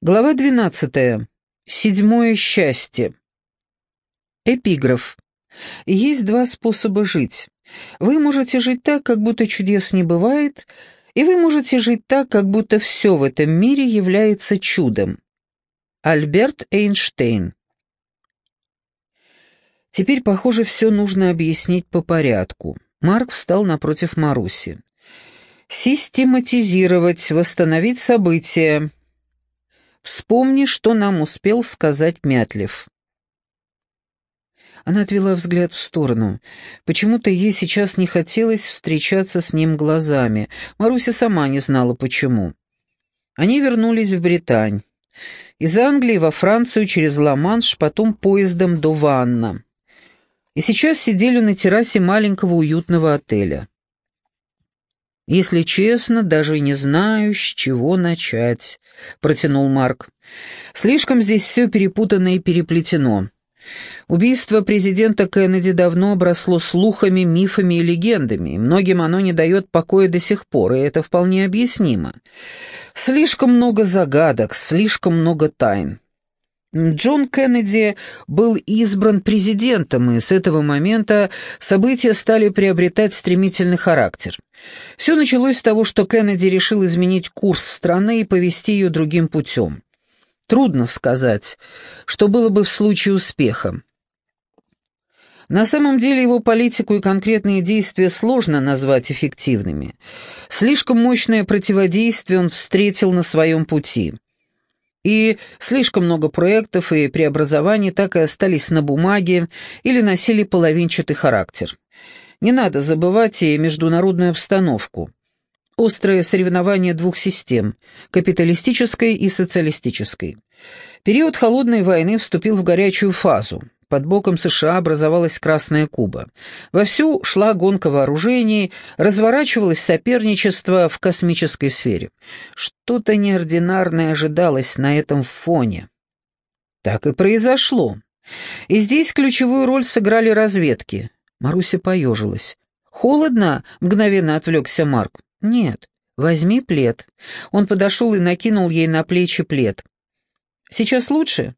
Глава 12. Седьмое счастье. Эпиграф. Есть два способа жить. Вы можете жить так, как будто чудес не бывает, и вы можете жить так, как будто все в этом мире является чудом. Альберт Эйнштейн. Теперь, похоже, все нужно объяснить по порядку. Марк встал напротив Маруси. Систематизировать, восстановить события Вспомни, что нам успел сказать Мятлев». Она отвела взгляд в сторону. Почему-то ей сейчас не хотелось встречаться с ним глазами. Маруся сама не знала, почему. Они вернулись в Британь. Из Англии во Францию через Ла-Манш, потом поездом до Ванна. И сейчас сидели на террасе маленького уютного отеля. «Если честно, даже не знаю, с чего начать», — протянул Марк. «Слишком здесь все перепутано и переплетено. Убийство президента Кеннеди давно обросло слухами, мифами и легендами, и многим оно не дает покоя до сих пор, и это вполне объяснимо. Слишком много загадок, слишком много тайн. Джон Кеннеди был избран президентом, и с этого момента события стали приобретать стремительный характер. Все началось с того, что Кеннеди решил изменить курс страны и повести ее другим путем. Трудно сказать, что было бы в случае успеха. На самом деле его политику и конкретные действия сложно назвать эффективными. Слишком мощное противодействие он встретил на своем пути – и слишком много проектов и преобразований так и остались на бумаге или носили половинчатый характер. Не надо забывать и международную обстановку. Острое соревнование двух систем – капиталистической и социалистической. Период холодной войны вступил в горячую фазу. Под боком США образовалась Красная Куба. Вовсю шла гонка вооружений, разворачивалось соперничество в космической сфере. Что-то неординарное ожидалось на этом фоне. Так и произошло. И здесь ключевую роль сыграли разведки. Маруся поежилась. «Холодно?» — мгновенно отвлекся Марк. «Нет, возьми плед». Он подошел и накинул ей на плечи плед. «Сейчас лучше?»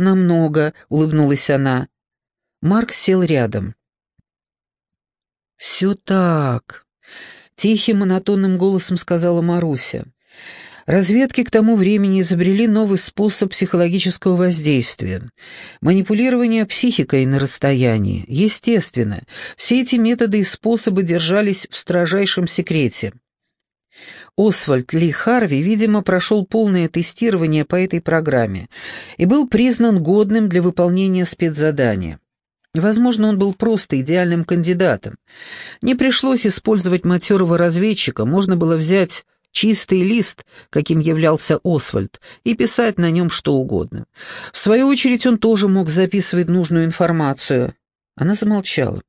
«Намного», — улыбнулась она. Марк сел рядом. «Все так», — тихим монотонным голосом сказала Маруся. Разведки к тому времени изобрели новый способ психологического воздействия. Манипулирование психикой на расстоянии. Естественно, все эти методы и способы держались в строжайшем секрете. Освальд Ли Харви, видимо, прошел полное тестирование по этой программе и был признан годным для выполнения спецзадания. Возможно, он был просто идеальным кандидатом. Не пришлось использовать матерого разведчика, можно было взять чистый лист, каким являлся Освальд, и писать на нем что угодно. В свою очередь он тоже мог записывать нужную информацию. Она замолчала.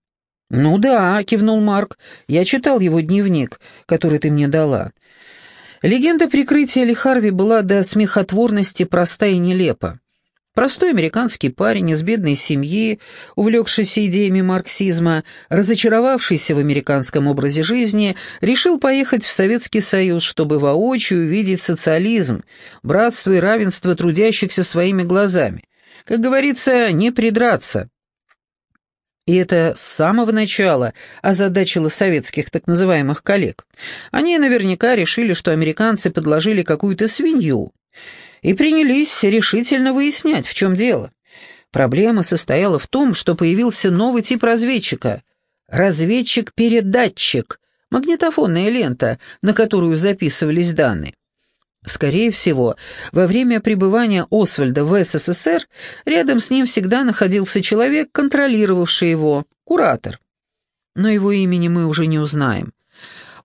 «Ну да», — кивнул Марк, — «я читал его дневник, который ты мне дала. Легенда прикрытия Ли Харви была до смехотворности проста и нелепа. Простой американский парень из бедной семьи, увлекшийся идеями марксизма, разочаровавшийся в американском образе жизни, решил поехать в Советский Союз, чтобы воочию увидеть социализм, братство и равенство трудящихся своими глазами. Как говорится, не придраться. И это с самого начала озадачило советских так называемых коллег. Они наверняка решили, что американцы подложили какую-то свинью, и принялись решительно выяснять, в чем дело. Проблема состояла в том, что появился новый тип разведчика — разведчик-передатчик, магнитофонная лента, на которую записывались данные. Скорее всего, во время пребывания Освальда в СССР рядом с ним всегда находился человек, контролировавший его, куратор. Но его имени мы уже не узнаем.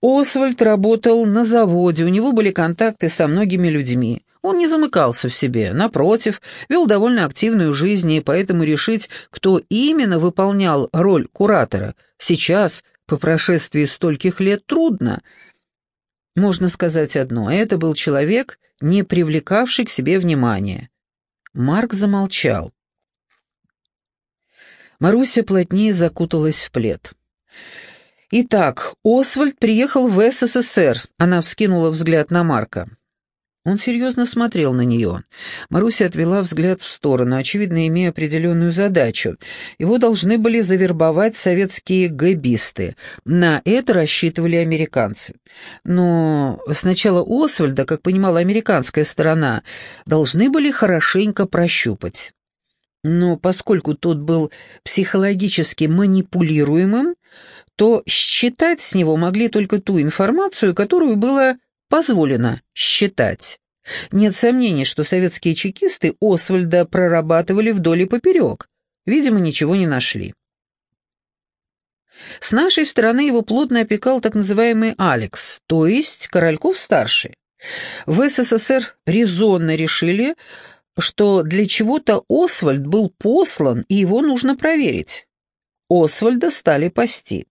Освальд работал на заводе, у него были контакты со многими людьми. Он не замыкался в себе, напротив, вел довольно активную жизнь, и поэтому решить, кто именно выполнял роль куратора, сейчас, по прошествии стольких лет, трудно — можно сказать одно, это был человек, не привлекавший к себе внимания. Марк замолчал. Маруся плотнее закуталась в плед. «Итак, Освальд приехал в СССР», — она вскинула взгляд на Марка. Он серьезно смотрел на нее. Маруся отвела взгляд в сторону, очевидно, имея определенную задачу. Его должны были завербовать советские гэбисты. На это рассчитывали американцы. Но сначала Освальда, как понимала американская сторона, должны были хорошенько прощупать. Но поскольку тот был психологически манипулируемым, то считать с него могли только ту информацию, которую было позволено считать. Нет сомнений, что советские чекисты Освальда прорабатывали вдоль и поперек. Видимо, ничего не нашли. С нашей стороны его плотно опекал так называемый Алекс, то есть Корольков-старший. В СССР резонно решили, что для чего-то Освальд был послан, и его нужно проверить. Освальда стали пасти.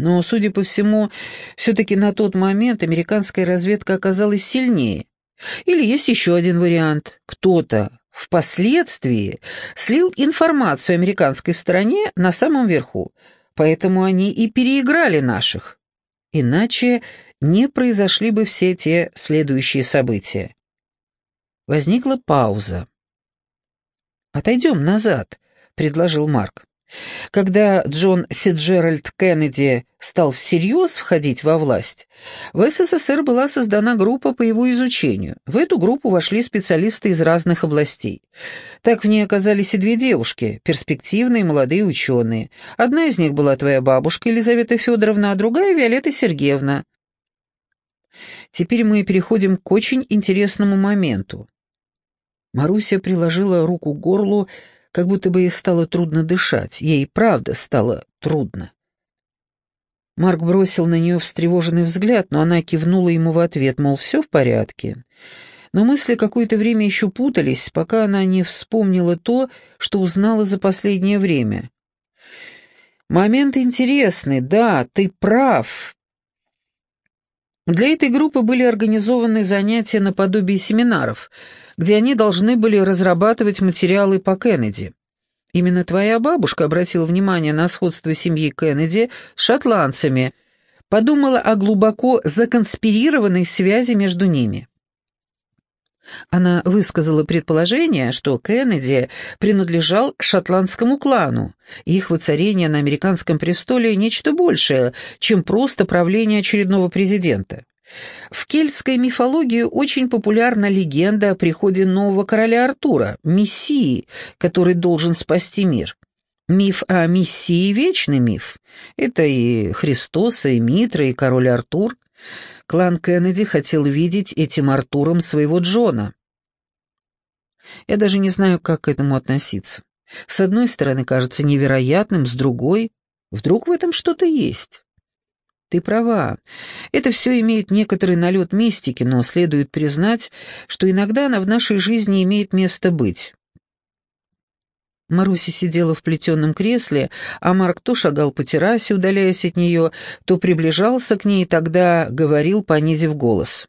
Но, судя по всему, все-таки на тот момент американская разведка оказалась сильнее. Или есть еще один вариант. Кто-то впоследствии слил информацию американской стороне на самом верху, поэтому они и переиграли наших. Иначе не произошли бы все те следующие события. Возникла пауза. «Отойдем назад», — предложил Марк. Когда Джон Фитджеральд Кеннеди стал всерьез входить во власть, в СССР была создана группа по его изучению. В эту группу вошли специалисты из разных областей. Так в ней оказались и две девушки, перспективные молодые ученые. Одна из них была твоя бабушка Елизавета Федоровна, а другая — Виолетта Сергеевна. Теперь мы переходим к очень интересному моменту. Маруся приложила руку к горлу, как будто бы ей стало трудно дышать. Ей правда стало трудно. Марк бросил на нее встревоженный взгляд, но она кивнула ему в ответ, мол, все в порядке. Но мысли какое-то время еще путались, пока она не вспомнила то, что узнала за последнее время. «Момент интересный, да, ты прав». Для этой группы были организованы занятия наподобие семинаров — где они должны были разрабатывать материалы по Кеннеди. Именно твоя бабушка обратила внимание на сходство семьи Кеннеди с шотландцами, подумала о глубоко законспирированной связи между ними. Она высказала предположение, что Кеннеди принадлежал к шотландскому клану, их воцарение на американском престоле – нечто большее, чем просто правление очередного президента. В кельтской мифологии очень популярна легенда о приходе нового короля Артура, Мессии, который должен спасти мир. Миф о Мессии – вечный миф. Это и Христос, и Митра, и король Артур. Клан Кеннеди хотел видеть этим Артуром своего Джона. Я даже не знаю, как к этому относиться. С одной стороны, кажется невероятным, с другой – вдруг в этом что-то есть. Ты права. Это все имеет некоторый налет мистики, но следует признать, что иногда она в нашей жизни имеет место быть. Маруся сидела в плетеном кресле, а Марк то шагал по террасе, удаляясь от нее, то приближался к ней и тогда говорил, понизив голос.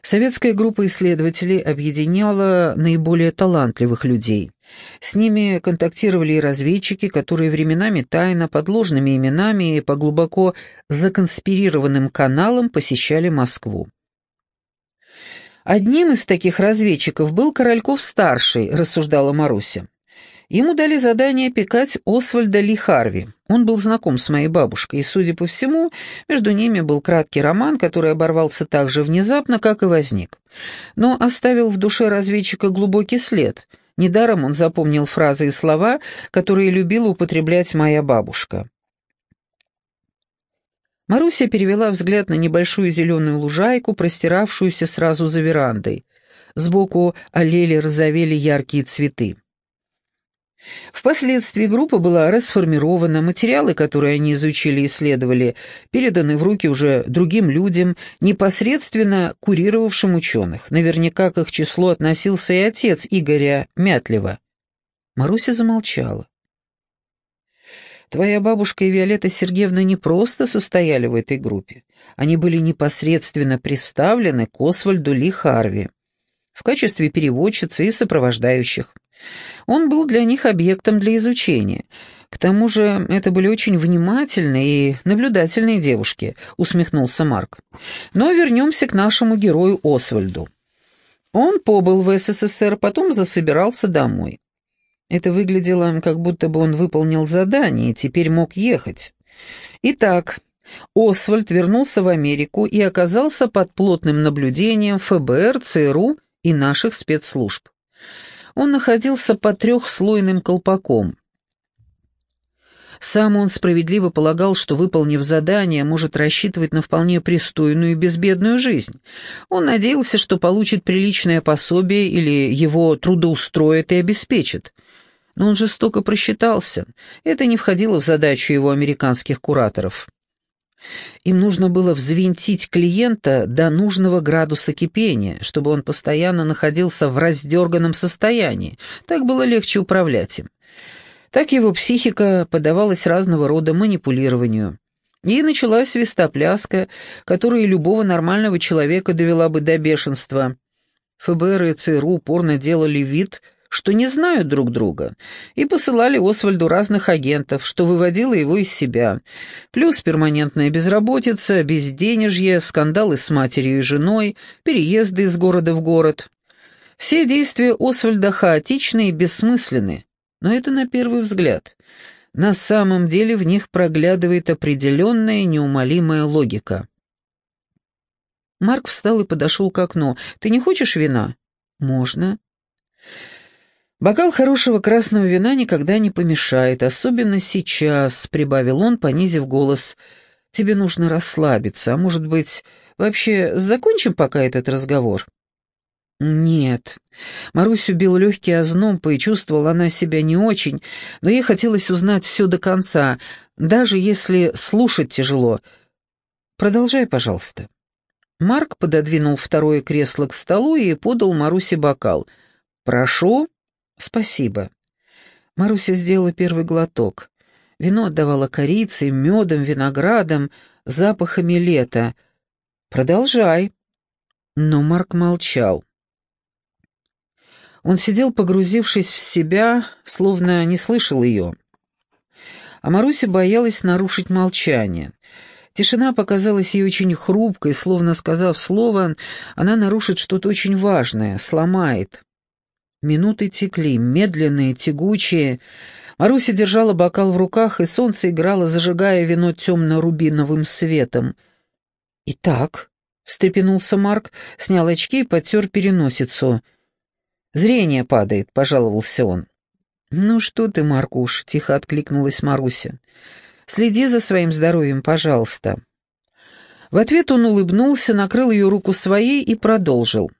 Советская группа исследователей объединяла наиболее талантливых людей. С ними контактировали и разведчики, которые временами тайно, под ложными именами и по глубоко законспирированным каналам посещали Москву. «Одним из таких разведчиков был Корольков-старший», — рассуждала Маруся. Ему дали задание опекать Освальда Ли Харви. Он был знаком с моей бабушкой, и, судя по всему, между ними был краткий роман, который оборвался так же внезапно, как и возник. Но оставил в душе разведчика глубокий след. Недаром он запомнил фразы и слова, которые любила употреблять моя бабушка. Маруся перевела взгляд на небольшую зеленую лужайку, простиравшуюся сразу за верандой. Сбоку аллели розовели яркие цветы. Впоследствии группа была расформирована, материалы, которые они изучили и исследовали, переданы в руки уже другим людям, непосредственно курировавшим ученых. Наверняка к их числу относился и отец Игоря Мятлева. Маруся замолчала. Твоя бабушка и Виолетта Сергеевна не просто состояли в этой группе, они были непосредственно представлены к Освальду Ли Харви в качестве переводчицы и сопровождающих. Он был для них объектом для изучения. К тому же это были очень внимательные и наблюдательные девушки, усмехнулся Марк. Но вернемся к нашему герою Освальду. Он побыл в СССР, потом засобирался домой. Это выглядело, как будто бы он выполнил задание и теперь мог ехать. Итак, Освальд вернулся в Америку и оказался под плотным наблюдением ФБР, ЦРУ и наших спецслужб. Он находился под трехслойным колпаком. Сам он справедливо полагал, что, выполнив задание, может рассчитывать на вполне пристойную и безбедную жизнь. Он надеялся, что получит приличное пособие или его трудоустроят и обеспечат. Но он жестоко просчитался. Это не входило в задачу его американских кураторов. Им нужно было взвинтить клиента до нужного градуса кипения, чтобы он постоянно находился в раздерганном состоянии. Так было легче управлять им. Так его психика поддавалась разного рода манипулированию. И началась свистопляска, которая любого нормального человека довела бы до бешенства. ФБР и ЦРУ упорно делали вид, что не знают друг друга, и посылали Освальду разных агентов, что выводило его из себя. Плюс перманентная безработица, безденежье, скандалы с матерью и женой, переезды из города в город. Все действия Освальда хаотичны и бессмысленны, но это на первый взгляд. На самом деле в них проглядывает определенная неумолимая логика. Марк встал и подошел к окну. «Ты не хочешь вина?» «Можно». «Бокал хорошего красного вина никогда не помешает, особенно сейчас», — прибавил он, понизив голос. «Тебе нужно расслабиться, а может быть, вообще закончим пока этот разговор?» «Нет». Марусю бил легкий озноб, и чувствовала она себя не очень, но ей хотелось узнать все до конца, даже если слушать тяжело. «Продолжай, пожалуйста». Марк пододвинул второе кресло к столу и подал Марусе бокал. «Прошу». «Спасибо». Маруся сделала первый глоток. Вино отдавало корицей, медом, виноградом, запахами лета. «Продолжай». Но Марк молчал. Он сидел, погрузившись в себя, словно не слышал ее. А Маруся боялась нарушить молчание. Тишина показалась ей очень хрупкой, словно, сказав слово, она нарушит что-то очень важное, сломает. Минуты текли, медленные, тягучие. Маруся держала бокал в руках, и солнце играло, зажигая вино темно-рубиновым светом. «Итак», — встрепенулся Марк, снял очки и потер переносицу. «Зрение падает», — пожаловался он. «Ну что ты, Маркуш», — тихо откликнулась Маруся. «Следи за своим здоровьем, пожалуйста». В ответ он улыбнулся, накрыл ее руку своей и продолжил.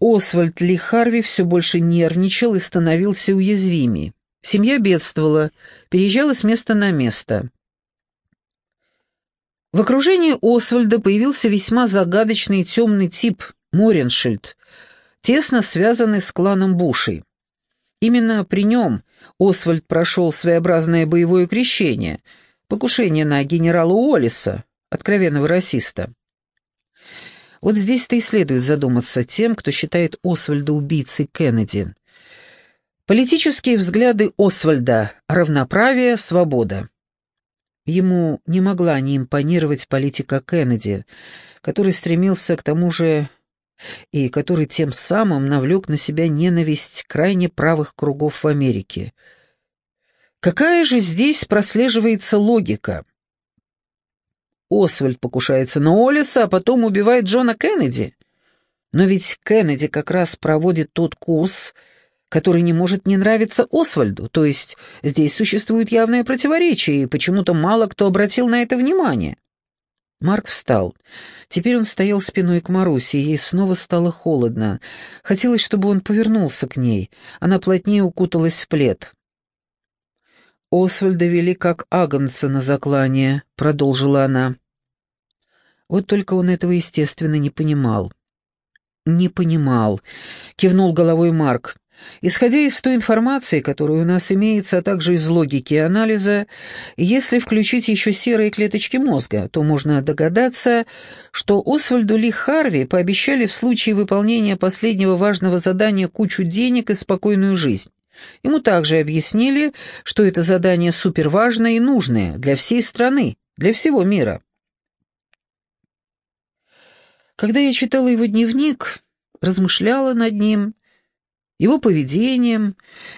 Освальд Ли Харви все больше нервничал и становился уязвимее. Семья бедствовала, переезжала с места на место. В окружении Освальда появился весьма загадочный темный тип Мореншильд, тесно связанный с кланом Бушей. Именно при нем Освальд прошел своеобразное боевое крещение, покушение на генерала Уоллиса, откровенного расиста. Вот здесь-то и следует задуматься тем, кто считает Освальда убийцей Кеннеди. Политические взгляды Освальда – равноправие, свобода. Ему не могла не импонировать политика Кеннеди, который стремился к тому же и который тем самым навлек на себя ненависть крайне правых кругов в Америке. Какая же здесь прослеживается логика? Освальд покушается на Олиса, а потом убивает Джона Кеннеди. Но ведь Кеннеди как раз проводит тот курс, который не может не нравиться Освальду, то есть здесь существует явное противоречие, и почему-то мало кто обратил на это внимание. Марк встал. Теперь он стоял спиной к Марусе, и ей снова стало холодно. Хотелось, чтобы он повернулся к ней. Она плотнее укуталась в плед. «Освальда вели как агнца на заклание», — продолжила она. Вот только он этого, естественно, не понимал. «Не понимал», — кивнул головой Марк. «Исходя из той информации, которая у нас имеется, а также из логики анализа, если включить еще серые клеточки мозга, то можно догадаться, что Освальду Ли Харви пообещали в случае выполнения последнего важного задания кучу денег и спокойную жизнь. Ему также объяснили, что это задание суперважное и нужное для всей страны, для всего мира. Когда я читала его дневник, размышляла над ним, его поведением,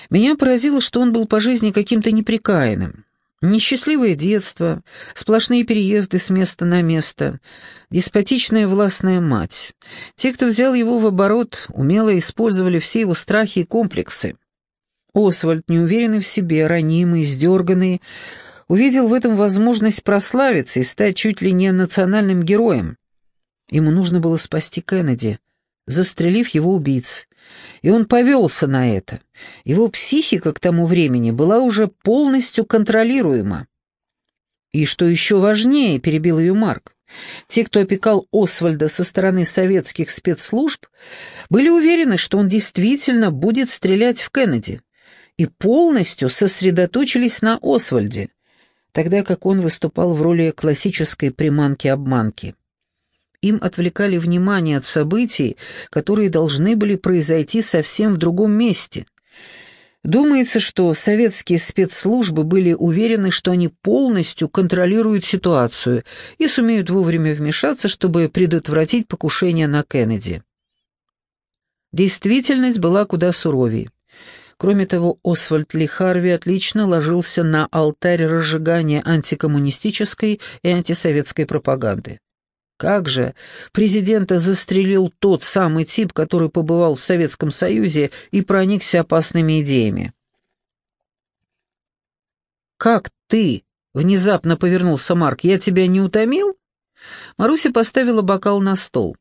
меня поразило, что он был по жизни каким-то неприкаянным. Несчастливое детство, сплошные переезды с места на место, деспотичная властная мать. Те, кто взял его в оборот, умело использовали все его страхи и комплексы. Освальд, неуверенный в себе, ранимый, сдерганный, увидел в этом возможность прославиться и стать чуть ли не национальным героем. Ему нужно было спасти Кеннеди, застрелив его убийц. И он повелся на это. Его психика к тому времени была уже полностью контролируема. И что еще важнее, перебил ее Марк, те, кто опекал Освальда со стороны советских спецслужб, были уверены, что он действительно будет стрелять в Кеннеди, и полностью сосредоточились на Освальде, тогда как он выступал в роли классической приманки-обманки им отвлекали внимание от событий, которые должны были произойти совсем в другом месте. Думается, что советские спецслужбы были уверены, что они полностью контролируют ситуацию и сумеют вовремя вмешаться, чтобы предотвратить покушение на Кеннеди. Действительность была куда суровее. Кроме того, Освальд Ли Харви отлично ложился на алтарь разжигания антикоммунистической и антисоветской пропаганды. Как же президента застрелил тот самый тип, который побывал в Советском Союзе и проникся опасными идеями? «Как ты?» — внезапно повернулся Марк. «Я тебя не утомил?» Маруся поставила бокал на стол.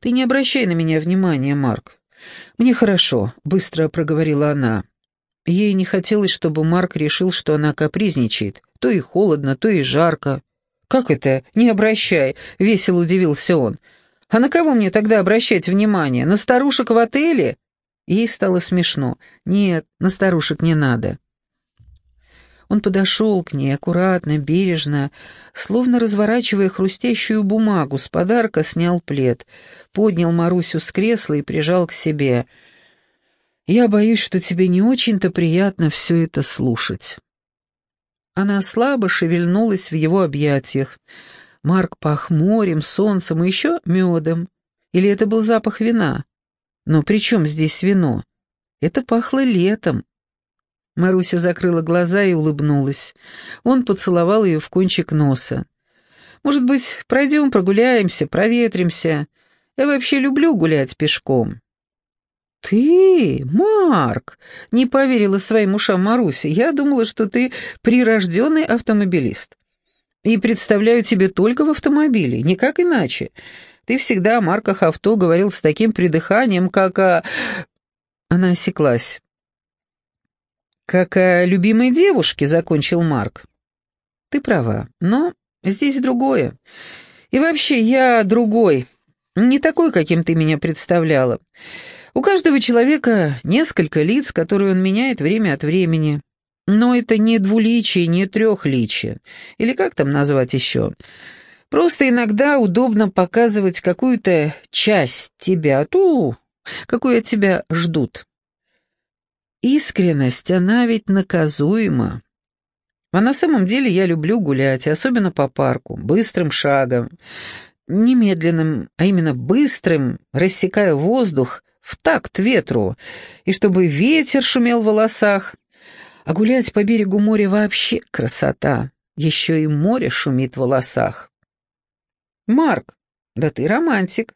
«Ты не обращай на меня внимания, Марк. Мне хорошо», — быстро проговорила она. Ей не хотелось, чтобы Марк решил, что она капризничает. То и холодно, то и жарко. «Как это? Не обращай!» — весело удивился он. «А на кого мне тогда обращать внимание? На старушек в отеле?» Ей стало смешно. «Нет, на старушек не надо». Он подошел к ней аккуратно, бережно, словно разворачивая хрустящую бумагу с подарка, снял плед, поднял Марусю с кресла и прижал к себе. «Я боюсь, что тебе не очень-то приятно все это слушать». Она слабо шевельнулась в его объятиях. Марк пах морем, солнцем и еще медом. Или это был запах вина? Но при чем здесь вино? Это пахло летом. Маруся закрыла глаза и улыбнулась. Он поцеловал ее в кончик носа. «Может быть, пройдем, прогуляемся, проветримся? Я вообще люблю гулять пешком». «Ты, Марк!» — не поверила своим ушам Маруся. «Я думала, что ты прирожденный автомобилист. И представляю тебе только в автомобиле, никак иначе. Ты всегда о марках авто говорил с таким придыханием, как о...» Она осеклась. «Как о любимой девушке», — закончил Марк. «Ты права, но здесь другое. И вообще я другой, не такой, каким ты меня представляла». У каждого человека несколько лиц, которые он меняет время от времени. Но это не двуличие, не трехличие. Или как там назвать еще? Просто иногда удобно показывать какую-то часть тебя, ту, какую от тебя ждут. Искренность, она ведь наказуема. А на самом деле я люблю гулять, особенно по парку, быстрым шагом, немедленным, а именно быстрым, рассекая воздух, в такт ветру, и чтобы ветер шумел в волосах. А гулять по берегу моря вообще красота. Еще и море шумит в волосах. Марк, да ты романтик.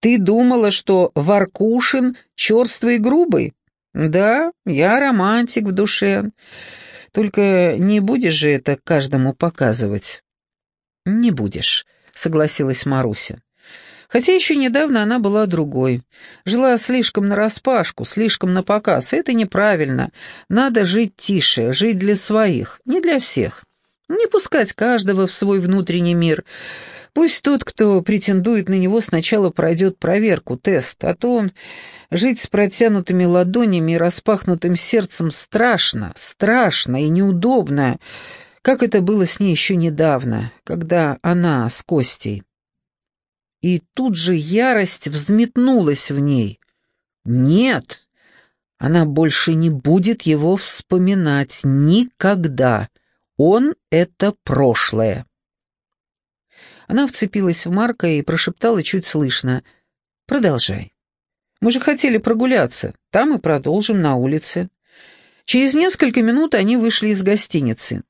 Ты думала, что Варкушин черствый и грубый? Да, я романтик в душе. Только не будешь же это каждому показывать. Не будешь, согласилась Маруся. Хотя еще недавно она была другой. Жила слишком нараспашку, слишком напоказ. Это неправильно. Надо жить тише, жить для своих, не для всех. Не пускать каждого в свой внутренний мир. Пусть тот, кто претендует на него, сначала пройдет проверку, тест, а то жить с протянутыми ладонями и распахнутым сердцем страшно, страшно и неудобно, как это было с ней еще недавно, когда она с Костей. И тут же ярость взметнулась в ней. «Нет, Она больше не будет его вспоминать никогда. Он — это прошлое. Она вцепилась в Марка и прошептала чуть слышно. «Продолжай. Мы же хотели прогуляться. Там и продолжим на улице». Через несколько минут они вышли из гостиницы.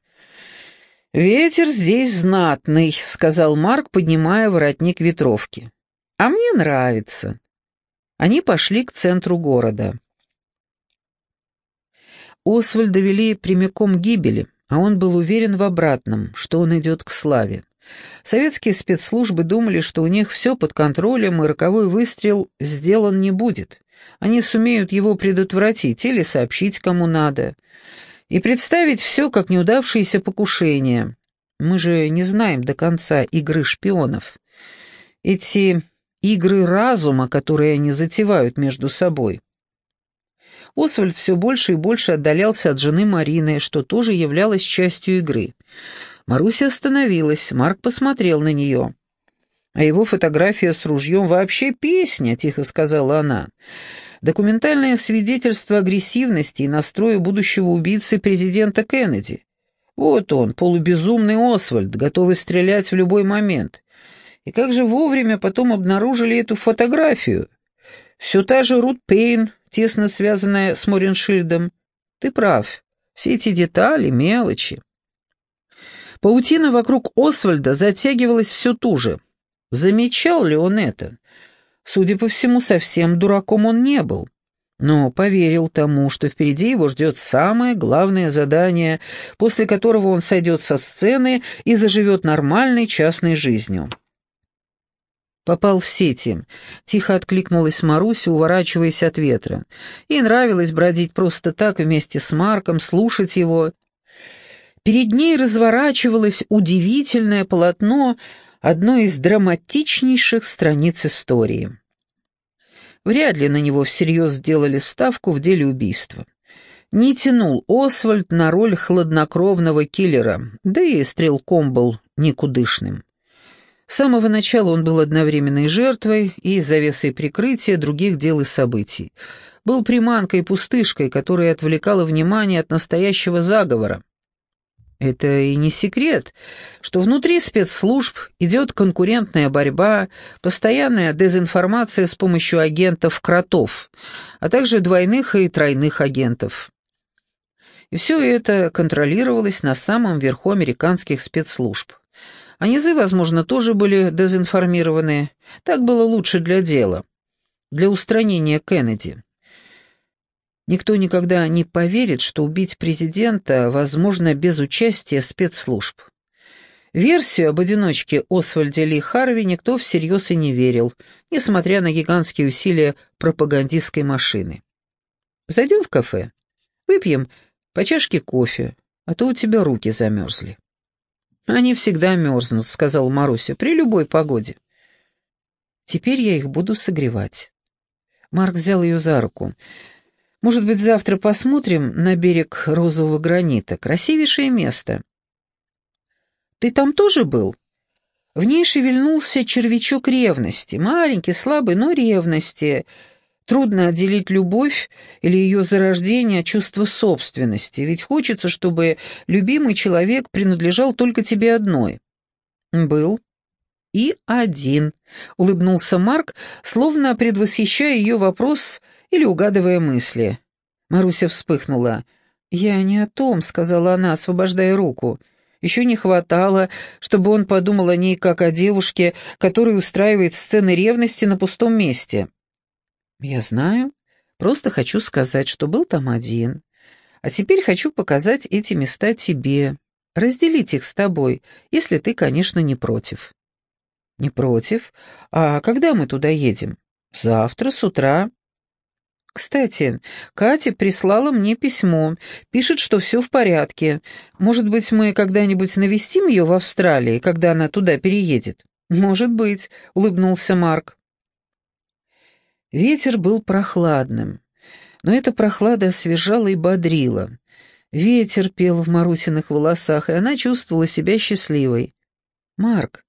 «Ветер здесь знатный», — сказал Марк, поднимая воротник ветровки. «А мне нравится». Они пошли к центру города. Освальда вели прямиком к гибели, а он был уверен в обратном, что он идет к славе. Советские спецслужбы думали, что у них все под контролем, и роковой выстрел сделан не будет. Они сумеют его предотвратить или сообщить кому надо. И представить все как неудавшееся покушение. Мы же не знаем до конца игры шпионов. Эти игры разума, которые они затевают между собой. Освальд все больше и больше отдалялся от жены Марины, что тоже являлось частью игры. Маруся остановилась, Марк посмотрел на нее. «А его фотография с ружьем вообще песня», — тихо сказала она. «Документальное свидетельство агрессивности и настроя будущего убийцы президента Кеннеди. Вот он, полубезумный Освальд, готовый стрелять в любой момент. И как же вовремя потом обнаружили эту фотографию? Все та же Рут Пейн, тесно связанная с Мореншильдом. Ты прав, все эти детали, мелочи. Паутина вокруг Освальда затягивалась все туже. Замечал ли он это? Судя по всему, совсем дураком он не был. Но поверил тому, что впереди его ждет самое главное задание, после которого он сойдет со сцены и заживет нормальной частной жизнью. Попал в сети. Тихо откликнулась Маруся, уворачиваясь от ветра. Ей нравилось бродить просто так вместе с Марком, слушать его. Перед ней разворачивалось удивительное полотно одной из драматичнейших страниц истории. Вряд ли на него всерьез сделали ставку в деле убийства. Не тянул Освальд на роль хладнокровного киллера, да и стрелком был никудышным. С самого начала он был одновременной жертвой и завесой прикрытия других дел и событий. Был приманкой-пустышкой, которая отвлекала внимание от настоящего заговора. Это и не секрет, что внутри спецслужб идет конкурентная борьба, постоянная дезинформация с помощью агентов-кротов, а также двойных и тройных агентов. И все это контролировалось на самом верху американских спецслужб. А низы, возможно, тоже были дезинформированы. Так было лучше для дела, для устранения Кеннеди. Никто никогда не поверит, что убить президента возможно без участия спецслужб. Версию об одиночке Освальде Ли Харви никто всерьез и не верил, несмотря на гигантские усилия пропагандистской машины. «Зайдем в кафе, выпьем по чашке кофе, а то у тебя руки замерзли». «Они всегда мерзнут», — сказала Маруся, — «при любой погоде». «Теперь я их буду согревать». Марк взял ее за руку. «Может быть, завтра посмотрим на берег розового гранита? Красивейшее место». «Ты там тоже был?» В ней шевельнулся червячок ревности, маленький, слабый, но ревности — Трудно отделить любовь или ее зарождение от чувства собственности, ведь хочется, чтобы любимый человек принадлежал только тебе одной. Был. И один, улыбнулся Марк, словно предвосхищая ее вопрос или угадывая мысли. Маруся вспыхнула. «Я не о том», — сказала она, освобождая руку. Еще не хватало, чтобы он подумал о ней как о девушке, которая устраивает сцены ревности на пустом месте. «Я знаю. Просто хочу сказать, что был там один. А теперь хочу показать эти места тебе. Разделить их с тобой, если ты, конечно, не против». «Не против? А когда мы туда едем?» «Завтра с утра». «Кстати, Катя прислала мне письмо. Пишет, что все в порядке. Может быть, мы когда-нибудь навестим ее в Австралии, когда она туда переедет?» «Может быть», — улыбнулся Марк. Ветер был прохладным, но эта прохлада освежала и бодрила. Ветер пел в Марусиных волосах, и она чувствовала себя счастливой. «Марк,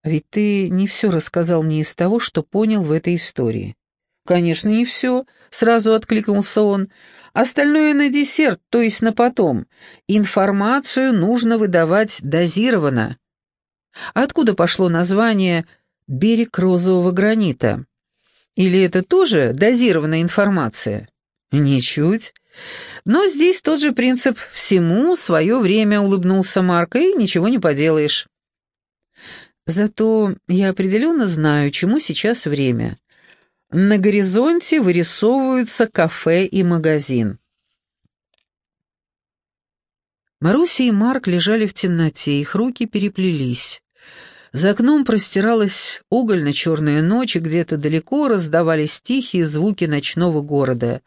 а ведь ты не все рассказал мне из того, что понял в этой истории. «Конечно, не все», — сразу откликнулся он. «Остальное на десерт, то есть на потом. Информацию нужно выдавать дозированно». Откуда пошло название «берег розового гранита»? Или это тоже дозированная информация? Ничуть. Но здесь тот же принцип «всему свое время», — улыбнулся Марк, — и ничего не поделаешь. Зато я определенно знаю, чему сейчас время. На горизонте вырисовываются кафе и магазин. Маруся и Марк лежали в темноте, их руки переплелись. За окном простиралась угольно-черная ночь, и где-то далеко раздавались тихие звуки ночного города.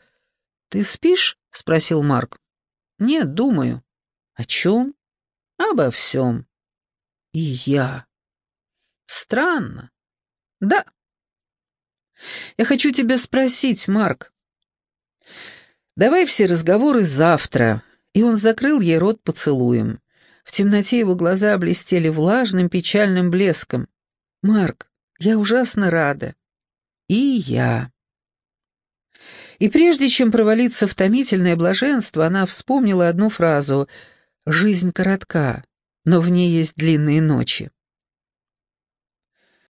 «Ты спишь?» — спросил Марк. «Нет, думаю». «О чем?» «Обо всем». «И я». «Странно». «Да». «Я хочу тебя спросить, Марк. Давай все разговоры завтра». И он закрыл ей рот поцелуем. В темноте его глаза блестели влажным печальным блеском. «Марк, я ужасно рада». «И я». И прежде чем провалиться в томительное блаженство, она вспомнила одну фразу «Жизнь коротка, но в ней есть длинные ночи».